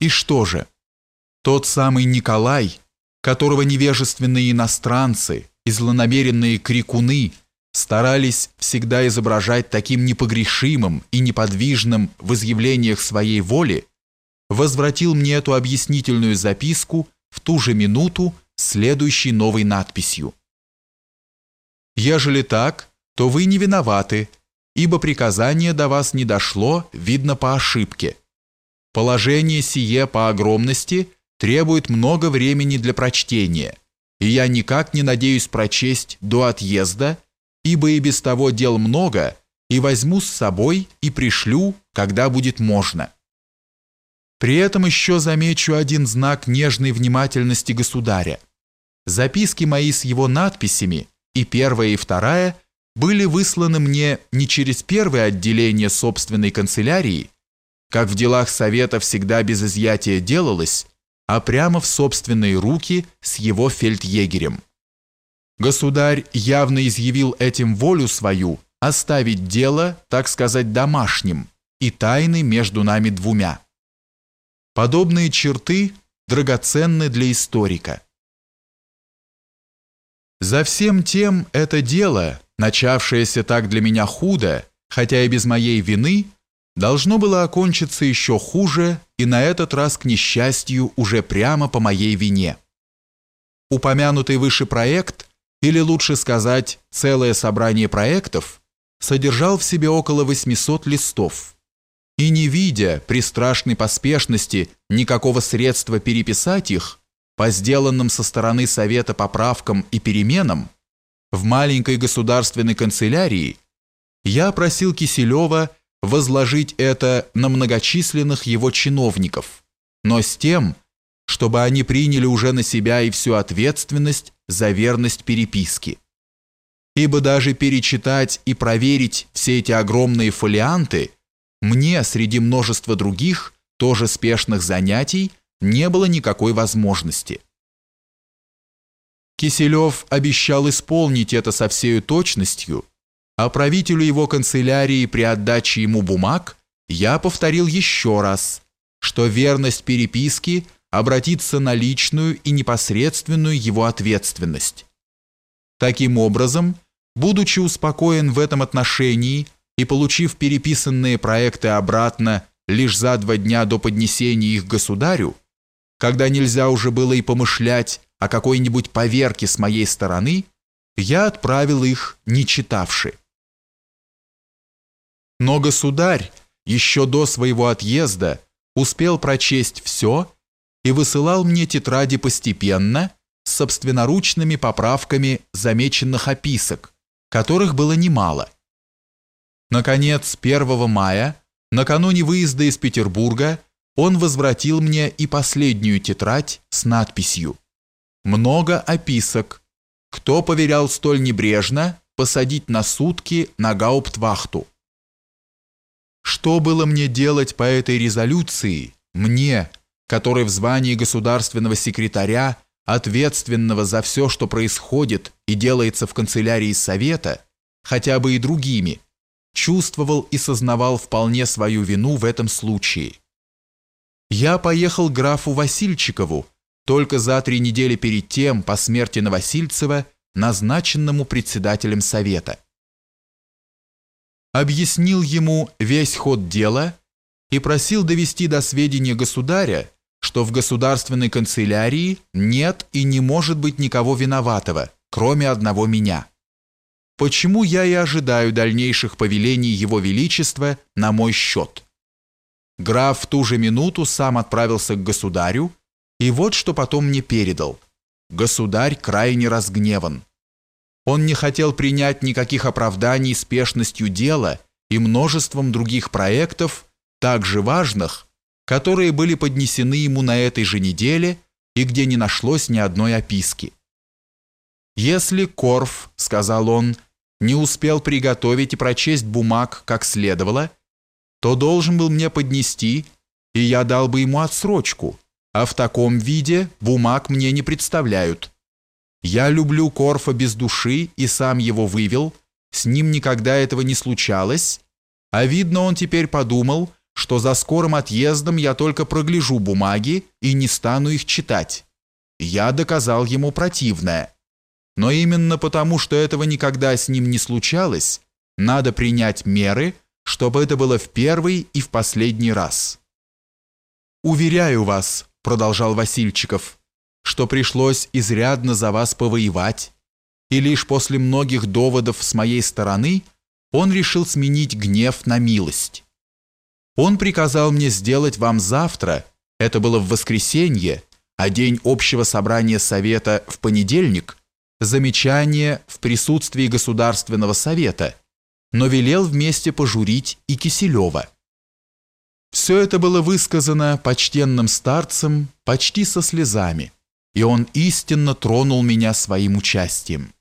И что же? Тот самый Николай, которого невежественные иностранцы и злонамеренные крикуны старались всегда изображать таким непогрешимым и неподвижным в изъявлениях своей воли, возвратил мне эту объяснительную записку в ту же минуту следующей новой надписью. «Ежели так, то вы не виноваты, ибо приказание до вас не дошло, видно по ошибке. Положение сие по огромности требует много времени для прочтения, и я никак не надеюсь прочесть до отъезда, ибо и без того дел много, и возьму с собой и пришлю, когда будет можно. При этом еще замечу один знак нежной внимательности государя. Записки мои с его надписями, и первая, и вторая, были высланы мне не через первое отделение собственной канцелярии, как в делах совета всегда без изъятия делалось, а прямо в собственные руки с его фельдъегерем. Государь явно изъявил этим волю свою оставить дело, так сказать, домашним и тайны между нами двумя. Подобные черты драгоценны для историка. За всем тем это дело, начавшееся так для меня худо, хотя и без моей вины, должно было окончиться еще хуже и на этот раз, к несчастью, уже прямо по моей вине. Упомянутый выше проект или лучше сказать, целое собрание проектов, содержал в себе около 800 листов. И не видя при страшной поспешности никакого средства переписать их, по сделанным со стороны Совета поправкам и переменам, в маленькой государственной канцелярии я просил Киселева возложить это на многочисленных его чиновников, но с тем, чтобы они приняли уже на себя и всю ответственность за верность переписки. Ибо даже перечитать и проверить все эти огромные фолианты мне среди множества других, тоже спешных занятий, не было никакой возможности. Киселев обещал исполнить это со всей точностью, а правителю его канцелярии при отдаче ему бумаг я повторил еще раз, что верность переписки – обратиться на личную и непосредственную его ответственность. Таким образом, будучи успокоен в этом отношении и получив переписанные проекты обратно лишь за два дня до поднесения их государю, когда нельзя уже было и помышлять о какой-нибудь поверке с моей стороны, я отправил их, не читавши. Но государь еще до своего отъезда успел прочесть все и высылал мне тетради постепенно с собственноручными поправками замеченных описок, которых было немало. Наконец, 1 мая, накануне выезда из Петербурга, он возвратил мне и последнюю тетрадь с надписью «Много описок. Кто поверял столь небрежно посадить на сутки на гауптвахту?» Что было мне делать по этой резолюции, мне, который в звании государственного секретаря, ответственного за все, что происходит и делается в канцелярии Совета, хотя бы и другими, чувствовал и сознавал вполне свою вину в этом случае. Я поехал к графу Васильчикову только за три недели перед тем, по смерти Новосильцева, назначенному председателем Совета. Объяснил ему весь ход дела и просил довести до сведения государя, что в государственной канцелярии нет и не может быть никого виноватого, кроме одного меня. Почему я и ожидаю дальнейших повелений Его Величества на мой счет? Граф в ту же минуту сам отправился к государю, и вот что потом мне передал. Государь крайне разгневан. Он не хотел принять никаких оправданий спешностью дела и множеством других проектов, также важных, которые были поднесены ему на этой же неделе и где не нашлось ни одной описки. «Если Корф, — сказал он, — не успел приготовить и прочесть бумаг как следовало, то должен был мне поднести, и я дал бы ему отсрочку, а в таком виде бумаг мне не представляют. Я люблю Корфа без души и сам его вывел, с ним никогда этого не случалось, а видно, он теперь подумал, что за скорым отъездом я только прогляжу бумаги и не стану их читать. Я доказал ему противное. Но именно потому, что этого никогда с ним не случалось, надо принять меры, чтобы это было в первый и в последний раз. «Уверяю вас», — продолжал Васильчиков, «что пришлось изрядно за вас повоевать, и лишь после многих доводов с моей стороны он решил сменить гнев на милость. Он приказал мне сделать вам завтра, это было в воскресенье, а день общего собрания Совета в понедельник, замечание в присутствии Государственного Совета, но велел вместе пожурить и Киселева. Все это было высказано почтенным старцем почти со слезами, и он истинно тронул меня своим участием.